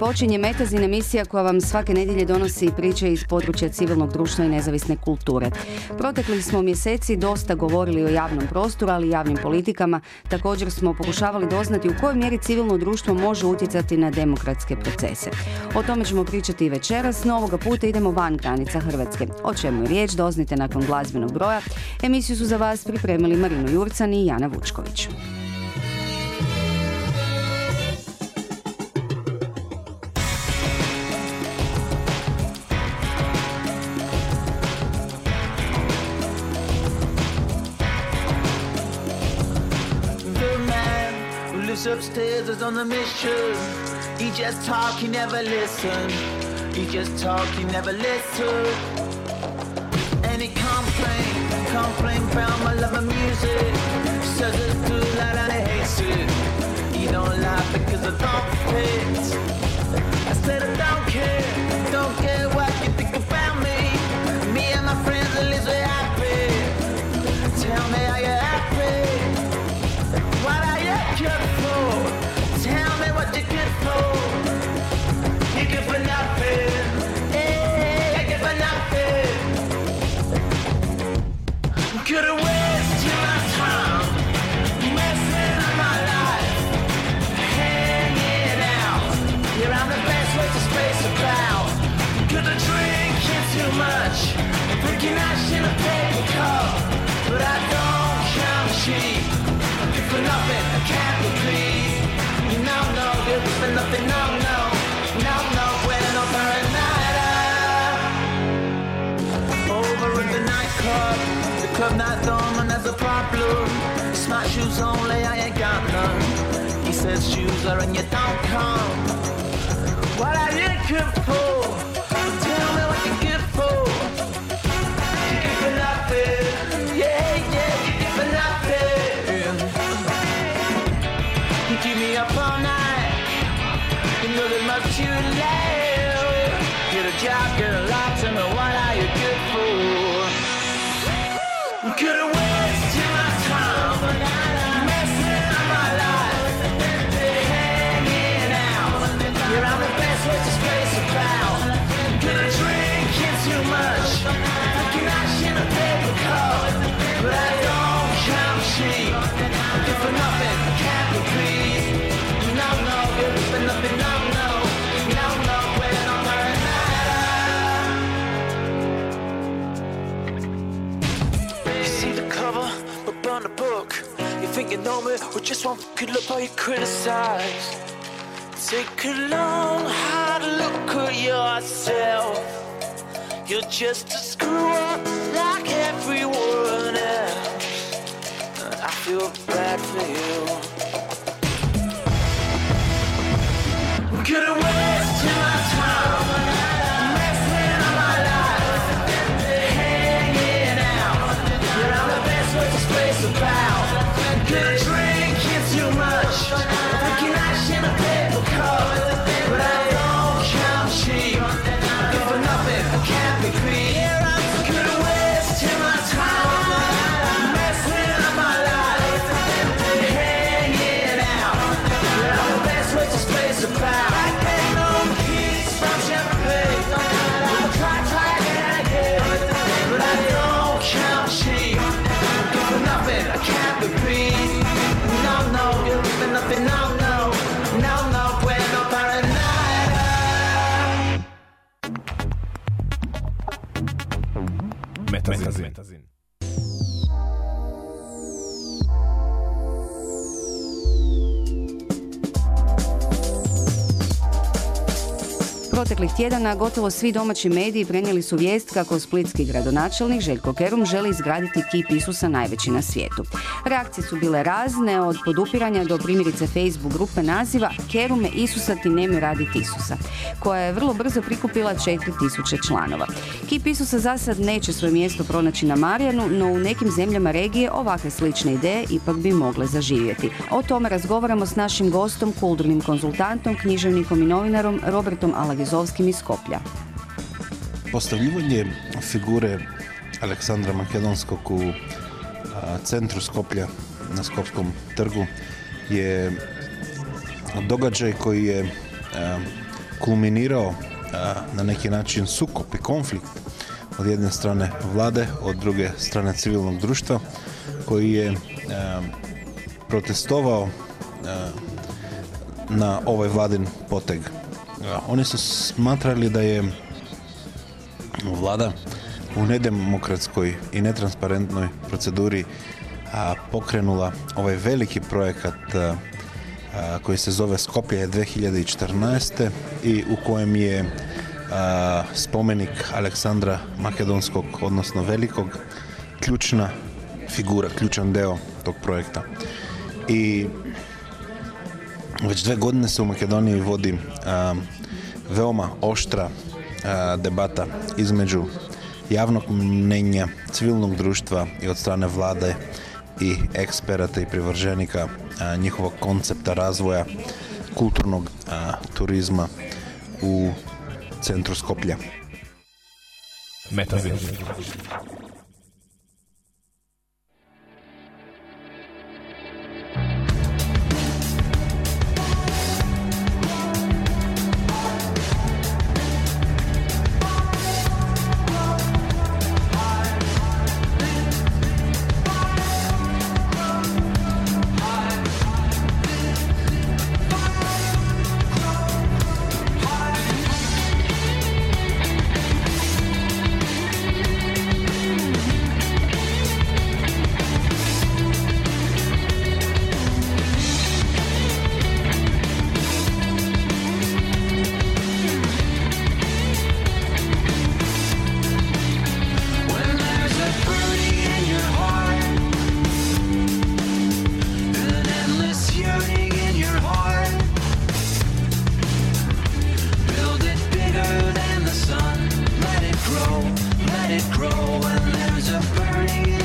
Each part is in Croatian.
Počinje Metazin emisija koja vam svake nedjelje donosi priče iz područja civilnog društva i nezavisne kulture. Proteklih smo mjeseci dosta govorili o javnom prostoru, ali i javnim politikama. Također smo pokušavali doznati u kojoj mjeri civilno društvo može utjecati na demokratske procese. O tome ćemo pričati i večeras, no ovoga puta idemo van granica Hrvatske. O čemu je riječ, doznite nakon glazbenog broja. Emisiju su za vas pripremili Marino Jurcan i Jana Vučković. Man upstairs is on the mission. He just talk, he never listen. He just talk, he never listen. And he complain, complain about my love of music. Says it's too loud and he hates it. He don't like because I don't fit. I said I don't care, don't care what you think about me. Me and my friends at least we're happy. Tell me are you happy? What are you Get away! Problem. Smart shoes only, I ain't got none. He says shoes are and you don't come. What are just one good look how you criticize. Take a long, hard look at yourself. You're just a screw up like everyone else. I feel bad for you. Tjedana gotovo svi domaći mediji prenijeli su vijest kako splitski gradonačelnik Željko Kerum želi izgraditi kip Isusa najveći na svijetu. Reakcije su bile razne, od podupiranja do primjerice Facebook grupe naziva Kerume Isusa ti nemi raditi Isusa, koja je vrlo brzo prikupila 4000 članova. Kip Isusa za sad neće svoje mjesto pronaći na Marijanu, no u nekim zemljama regije ovakve slične ideje ipak bi mogle zaživjeti. O tome razgovaramo s našim gostom, kulturnim konzultantom, književnikom i novinarom Robertom Alagizovskim iz Skoplja. Postavljivanje figure Aleksandra Makedonskog u centru Skoplja na Skopskom trgu je događaj koji je kulminirao na neki način sukop i konflikt od jedne strane vlade, od druge strane civilnog društva koji je protestovao na ovaj vladin poteg. Oni su smatrali da je vlada u nedemokratskoj i netransparentnoj proceduri pokrenula ovaj veliki projekat koji se zove Skopje 2014. i u kojem je spomenik Aleksandra Makedonskog, odnosno Velikog, ključna figura, ključan deo tog projekta. I već dve godine se u Makedoniji vodi veoma oštra debata između javnog mnenja, civilnog društva i od strane vlade i eksperata i privrženika njihovog koncepta razvoja kulturnog turizma u centru Skoplja. Metazin. grow when there's a burning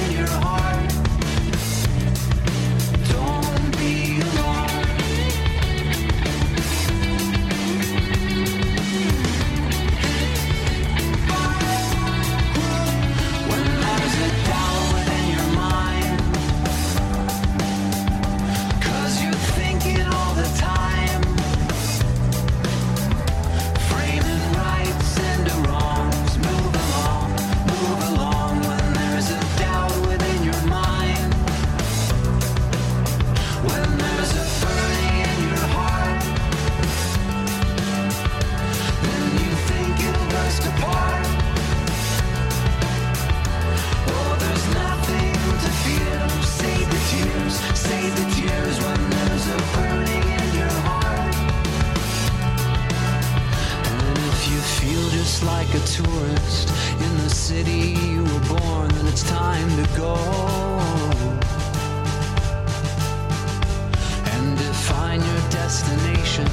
destination.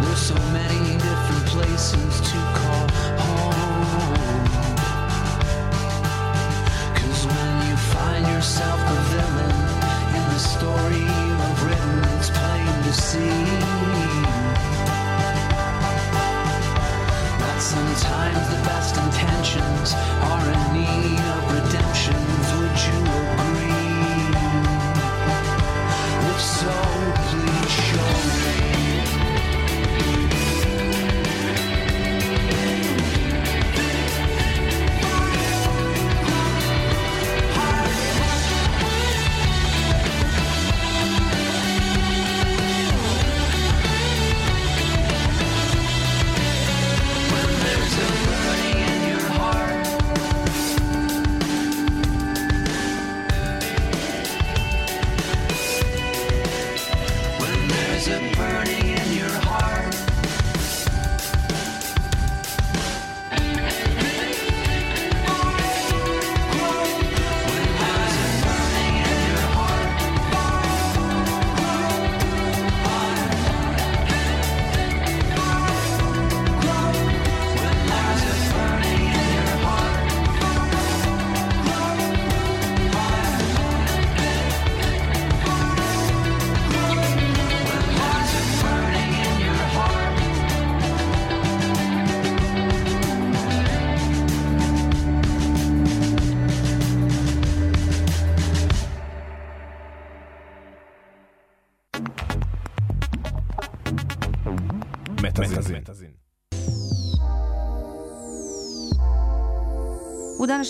There's so many different places to call.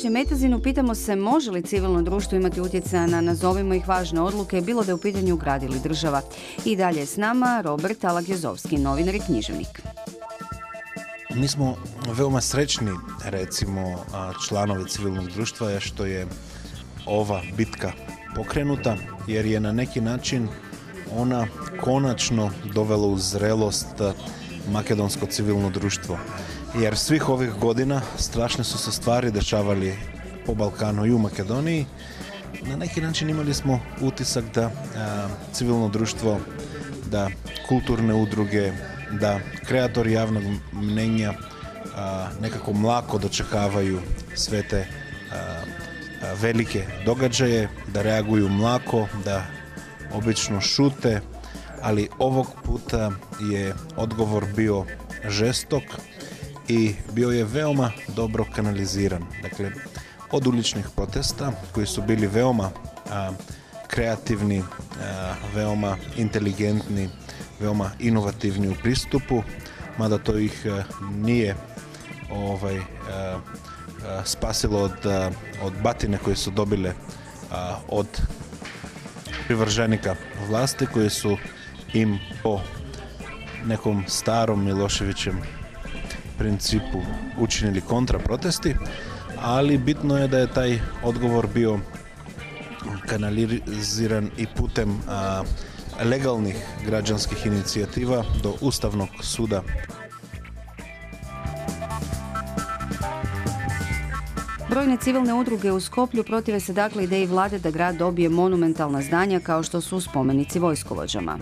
Današnjem Metazinu pitamo se može li civilno društvo imati utjecaja na nazovimo ih važne odluke, bilo da je u pitanju grad ili država. I dalje je s nama Robert Alagjezovski, novinar i književnik. Mi smo veoma srećni, recimo, članovi civilnog društva, što je ova bitka pokrenuta, jer je na neki način ona konačno dovela u zrelost makedonsko civilno društvo. Jer svih ovih godina strašne su se stvari dešavali po Balkanu i u Makedoniji. Na neki način imali smo utisak da civilno društvo, da kulturne udruge, da kreatori javnog mnenja nekako mlako dočekavaju sve te velike događaje, da reaguju mlako, da obično šute, ali ovog puta je odgovor bio žestok i bio je veoma dobro kanaliziran. Dakle, od uličnih protesta koji su bili veoma kreativni, veoma inteligentni, veoma inovativni u pristupu, mada to ih nije ovaj spasilo od, od batine koje su dobile od privrženika vlasti koji su im po nekom starom Miloševićem principu učinili kontraprotesti, ali bitno je da je taj odgovor bio kanaliziran i putem legalnih građanskih inicijativa do Ustavnog suda Brojne civilne udruge u Skoplju protive se dakle ideji vlade da grad dobije monumentalna zdanja kao što su spomenici vojskovođama.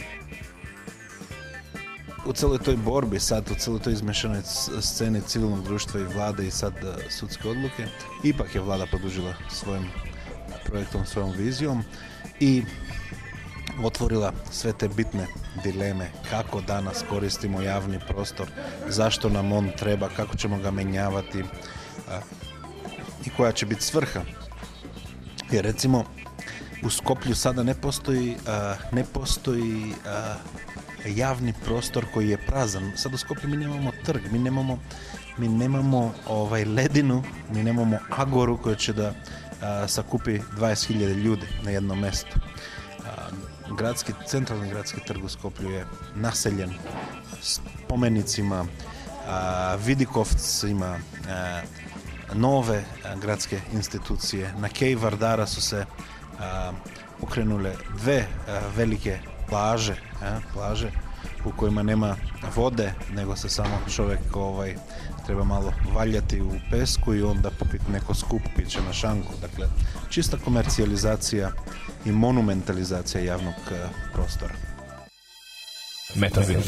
U celoj toj borbi sad, u celoj toj izmešanoj sceni civilnog društva i vlade i sad e, sudske odluke, ipak je vlada produžila svojim projektom, svojom vizijom i otvorila sve te bitne dileme kako danas koristimo javni prostor, zašto nam on treba, kako ćemo ga menjavati, i koja će biti svrha. Jer recimo u Skoplju sada ne postoji, ne postoji javni prostor koji je prazan. Sad u Skoplju mi nemamo trg, mi nemamo, mi nemamo ovaj ledinu, mi nemamo agoru koja će da sakupi 20.000 ljudi na jednom mjestu. Gradski, centralni gradski trg u Skoplju je naseljen spomenicima, vidikovcima, nove gradske institucije. Na Kej Vardara su se pokrenule dve velike plaže, plaže u kojima nema vode, nego se samo čovjek ovaj, treba malo valjati u pesku i onda popiti neko skup piće na šanku. Dakle, čista komercijalizacija i monumentalizacija javnog prostora. Metazin.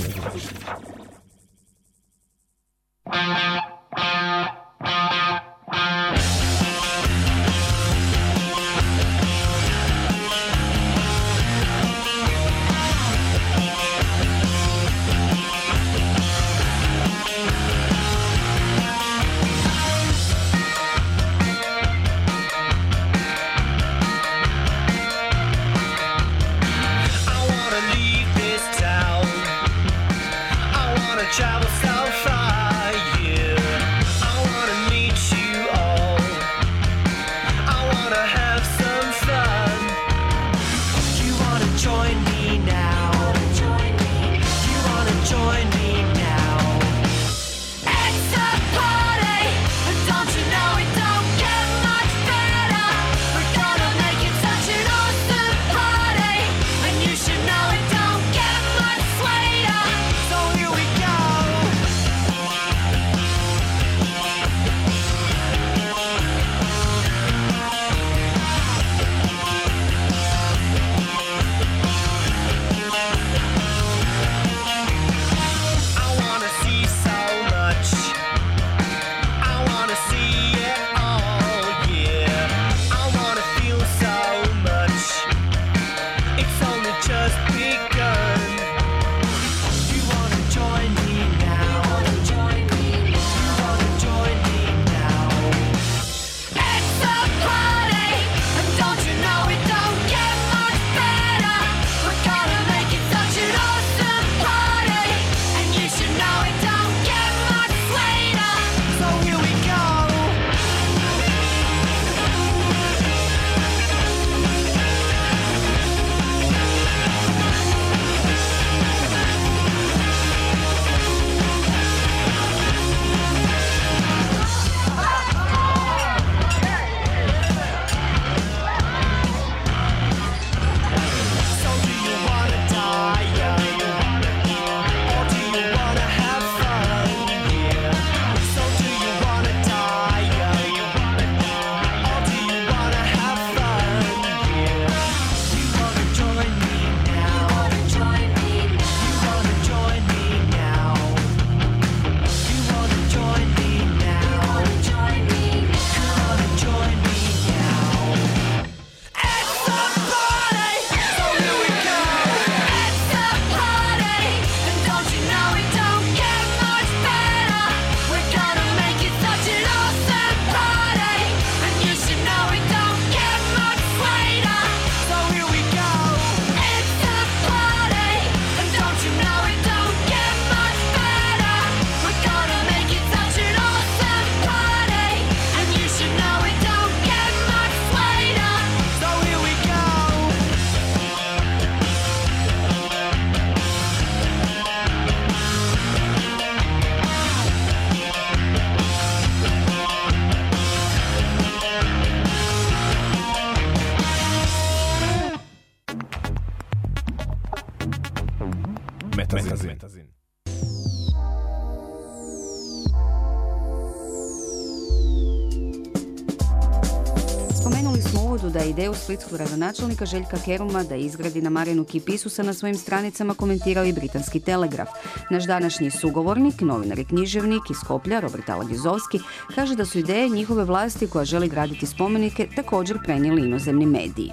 Splitskog gradonačelnika Željka Keruma da izgradi na Marinu Kipisusa na svojim stranicama komentirao i britanski telegraf. Naš današnji sugovornik, novinar i književnik iz Koplja, Robert Alagizovski, kaže da su ideje njihove vlasti koja želi graditi spomenike također prenijeli inozemni mediji.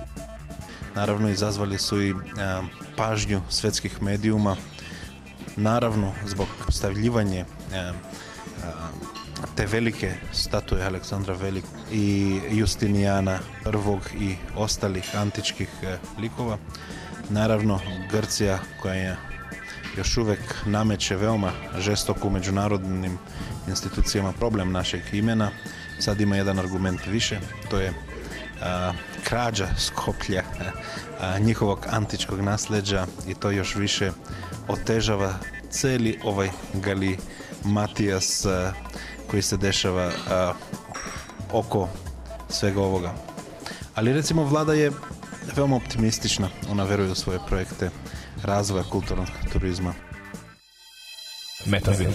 Naravno, izazvali su i e, pažnju svetskih medijuma. Naravno, zbog stavljivanje e, e, te velike statue Aleksandra Velikog i Justinijana I i ostalih antičkih e, likova. Naravno, Grcija koja je još uvijek nameće veoma žestoko u međunarodnim institucijama problem našeg imena. Sad ima jedan argument više, to je a, krađa Skoplja a, njihovog antičkog nasljeđa i to još više otežava cijeli ovaj gali Matijas a, koji se dešava a, oko svega ovoga. Ali recimo vlada je veoma optimistična, ona veruje u svoje projekte razvoja kulturnog turizma. Metazin.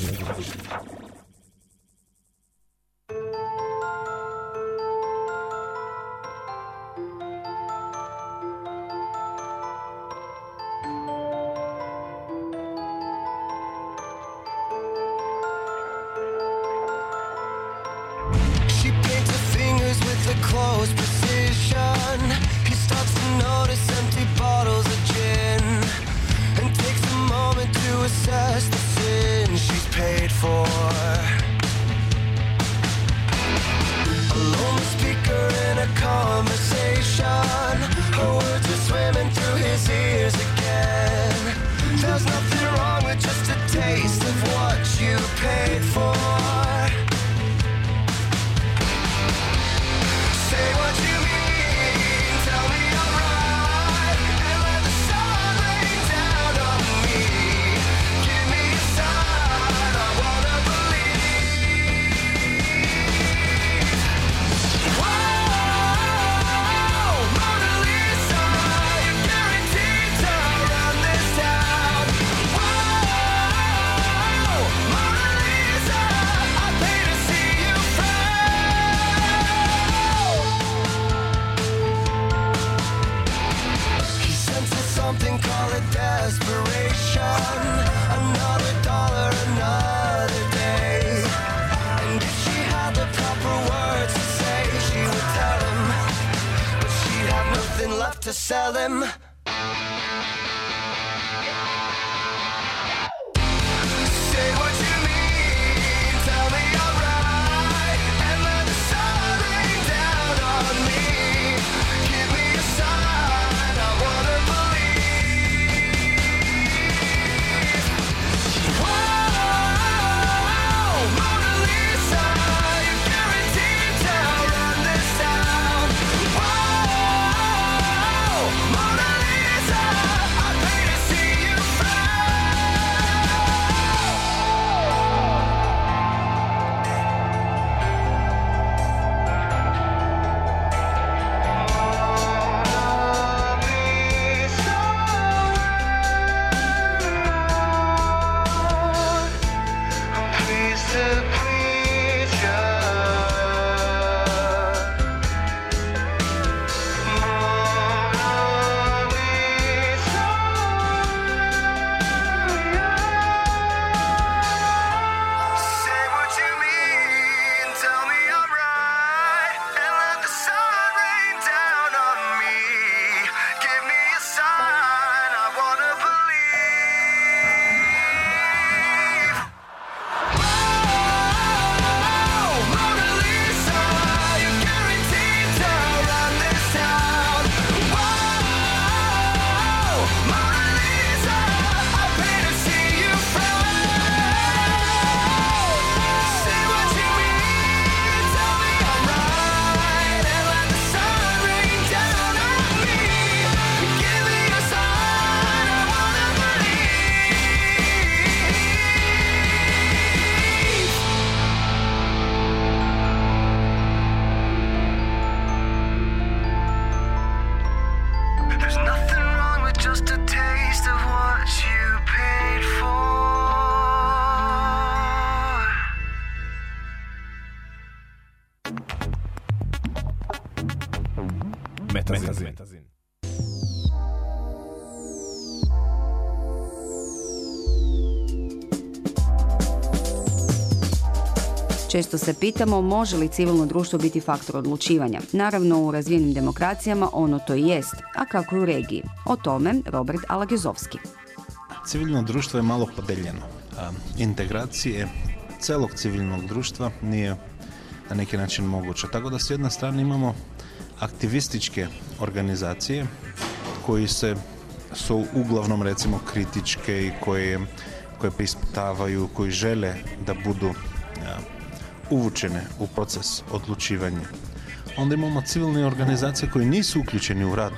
Često se pitamo može li civilno društvo biti faktor odlučivanja. Naravno, u razvijenim demokracijama ono to i jest, a kako i u regiji. O tome Robert Alagezovski. Civilno društvo je malo podeljeno. Integracije celog civilnog društva nije na neki način moguće. Tako da s jedne strane imamo aktivističke organizacije koji se su uglavnom recimo kritičke i koje, koje preispitavaju, koji žele da budu uvučene u proces odlučivanja. Onda imamo civilne organizacije koje nisu uključeni u rad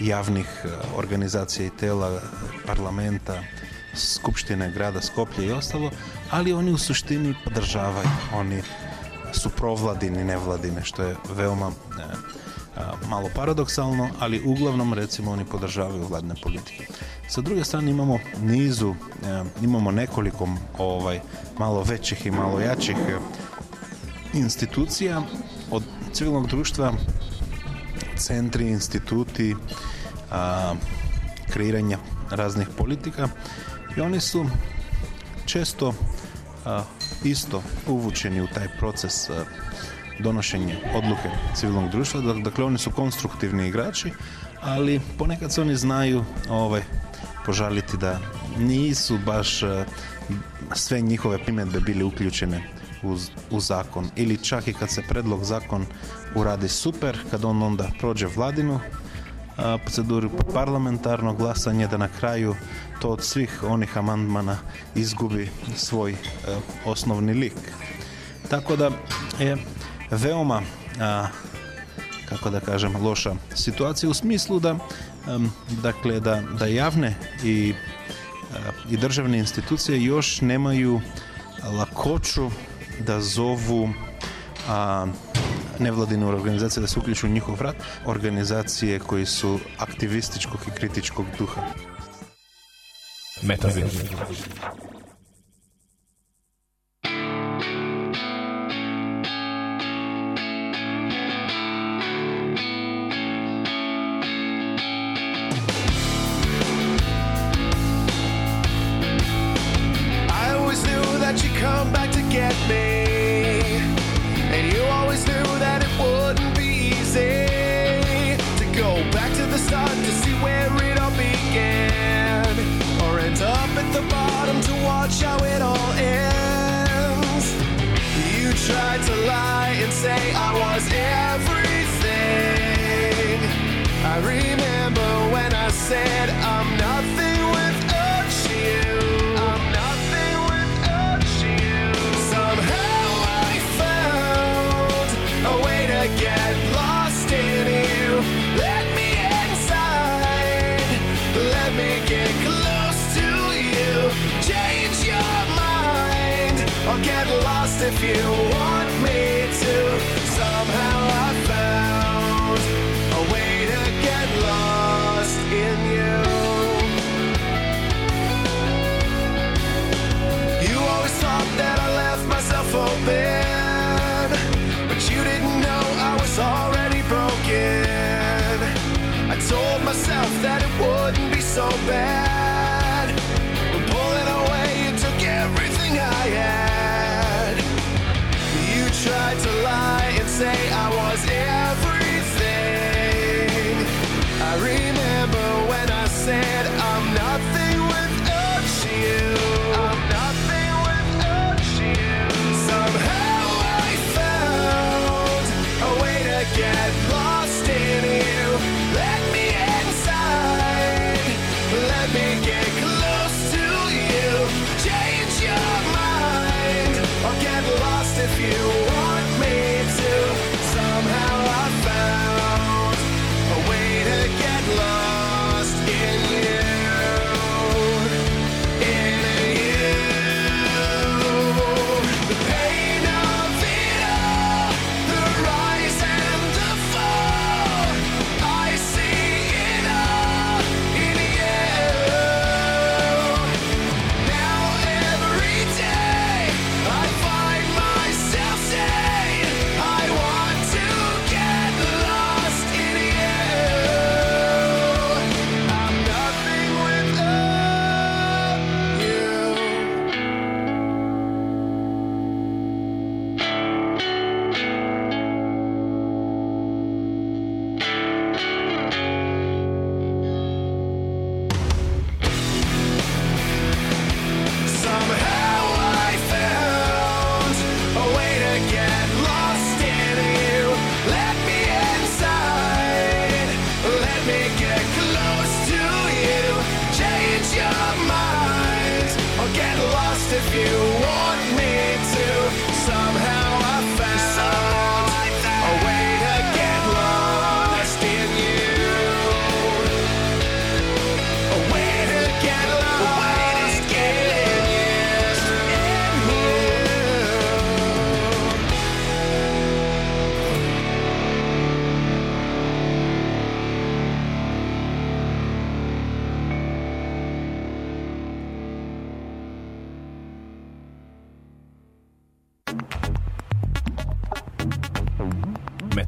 javnih a, organizacija i tela parlamenta, skupštine grada Skoplje i ostalo, ali oni u suštini podržavaju, oni su provladini, nevladine, što je veoma e, a, malo paradoksalno, ali uglavnom recimo oni podržavaju vladne politike. Sa druge strane imamo nizu, imamo nekoliko ovaj malo većih i malo jačih e, institucija od civilnog društva centri, instituti a, kreiranja raznih politika i oni su često a, isto uvučeni u taj proces a, donošenja odluke civilnog društva. Dak- Dakle, oni su konstruktivni igrači, ali ponekad se oni znaju ovaj, požaliti da nisu baš a, sve njihove primjedbe bili uključene uz, u zakon. Ili čak i kad se predlog zakon uradi super, kad on onda prođe vladinu a, proceduru parlamentarno glasanje da na kraju to od svih onih amandmana izgubi svoj e, osnovni lik. Tako da je veoma a, kako da kažem loša situacija u smislu da dakle da, da javne i, a, i državne institucije još nemaju lakoću da zovu a, nevladine organizacije da se uključu u njihov rad, organizacije koji su aktivističkog i kritičkog duha. Metazin. Myself that it wouldn't be so bad.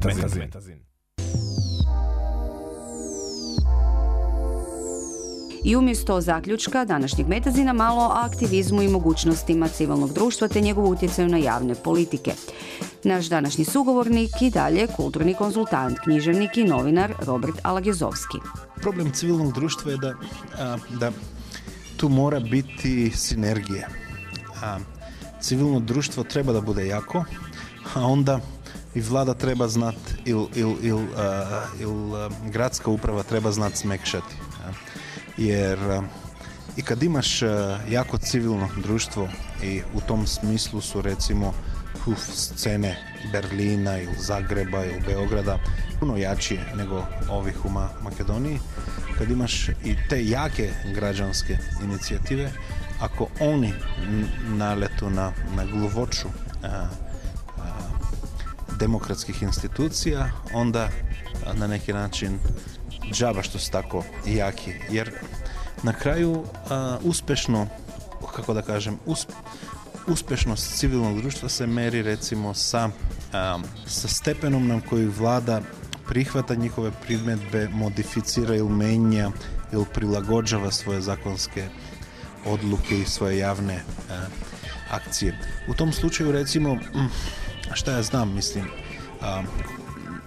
Metazin. I umjesto zaključka današnjeg metazina malo o aktivizmu i mogućnostima civilnog društva te njegovu utjecaju na javne politike. Naš današnji sugovornik i dalje kulturni konzultant, književnik i novinar Robert Alagezovski. Problem civilnog društva je da, a, da tu mora biti sinergije. A, civilno društvo treba da bude jako, a onda i vlada treba znat ili il, il, a, il, a, gradska uprava treba znat smekšati. a. Jer a, i kad imaš a, jako civilno društvo i u tom smislu su recimo uf, scene Berlina ili Zagreba ili Beograda puno jačije nego ovih u Ma- Makedoniji. Kad imaš i te jake građanske inicijative, ako oni naletu na, na gluvoću a, demokratskih institucija, onda na neki način džaba što su tako jaki. Jer na kraju a, uspešno, kako da kažem, us- uspešnost civilnog društva se meri recimo sa, a, sa stepenom na koji vlada prihvata njihove primjedbe, modificira ili menja ili prilagođava svoje zakonske odluke i svoje javne a, akcije. U tom slučaju recimo, mm, šta ja znam, mislim, a,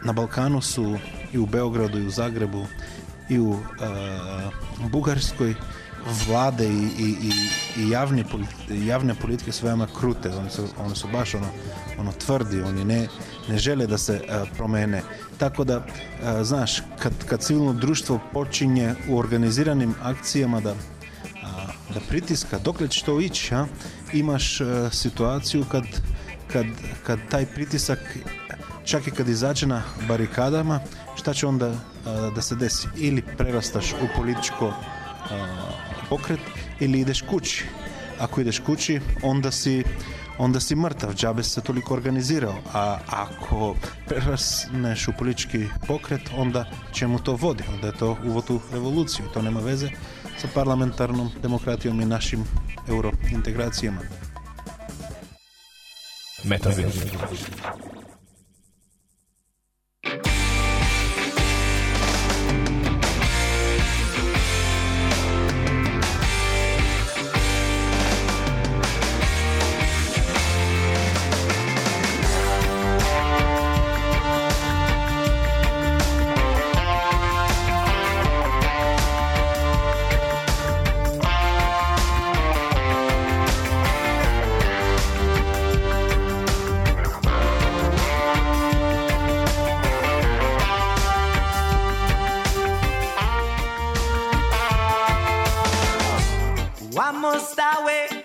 na Balkanu su i u Beogradu i u Zagrebu i u a, Bugarskoj vlade i, i, i, javne, javne politike su veoma krute, one su, one su baš ono, ono tvrdi, oni ne, ne žele da se a, promene. Tako da, a, znaš, kad, kad civilno društvo počinje u organiziranim akcijama da, a, da pritiska, dokle će to ići, a? imaš situaciju kad, kad, kad taj pritisak čak i kad izađe na barikadama, šta će onda a, da se desi? Ili prerastaš u političko a, pokret ili ideš kući. Ako ideš kući, onda si onda si mrtav, džabe se toliko organizirao. A ako prerasneš u politički pokret, onda čemu to vodi? Onda je to uvod u revoluciju. To nema veze sa parlamentarnom demokratijom i našim eurointegracijama. Metazin. Why must I wait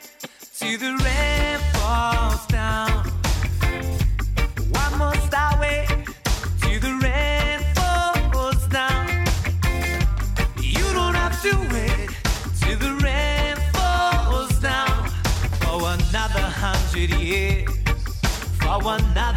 till the rain falls down? Must I wait till the rain falls down? You don't have to wait till the rain falls down for another hundred years. For another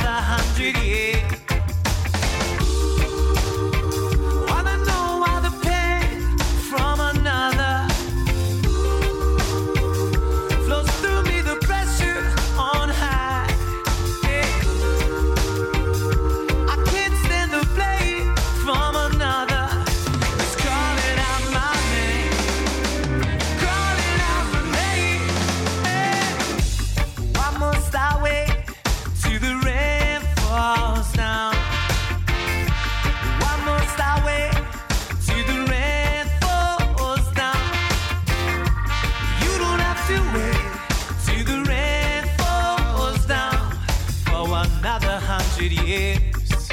hundred years.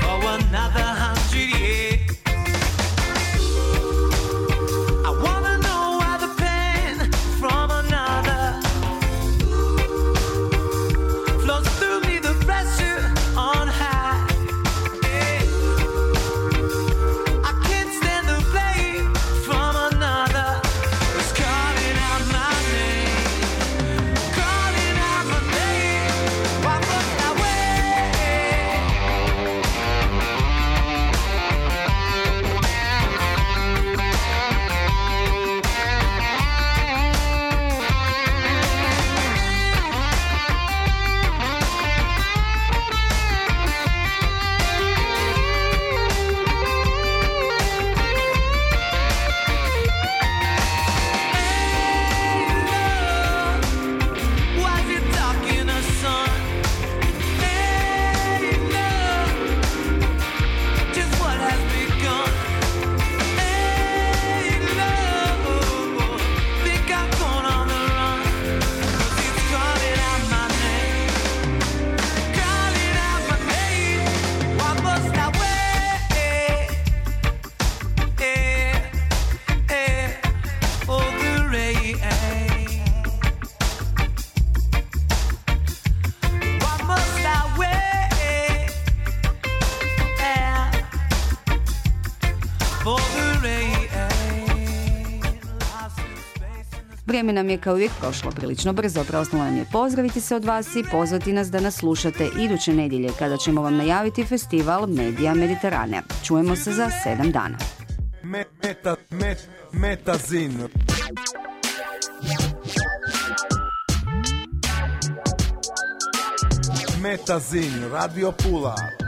For another hundred years. Vrijeme nam je kao uvijek prošlo prilično brzo. Preostalo nam je pozdraviti se od vas i pozvati nas da nas slušate iduće nedjelje kada ćemo vam najaviti festival Medija Mediterane. Čujemo se za sedam dana. Me- Meta, met, metazin. Metazin, Radio Pula.